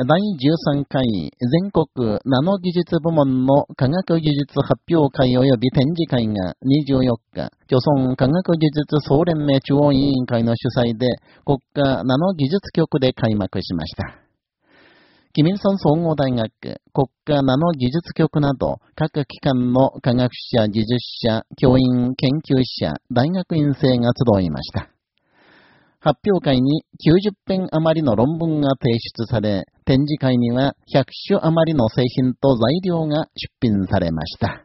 第13回全国ナノ技術部門の科学技術発表会及び展示会が24日、朝鮮科学技術総連盟中央委員会の主催で国家ナノ技術局で開幕しました。キミルソン総合大学、国家ナノ技術局など各機関の科学者、技術者、教員、研究者、大学院生が集いました。発表会に90編余りの論文が提出され、展示会には100種余りの製品と材料が出品されました。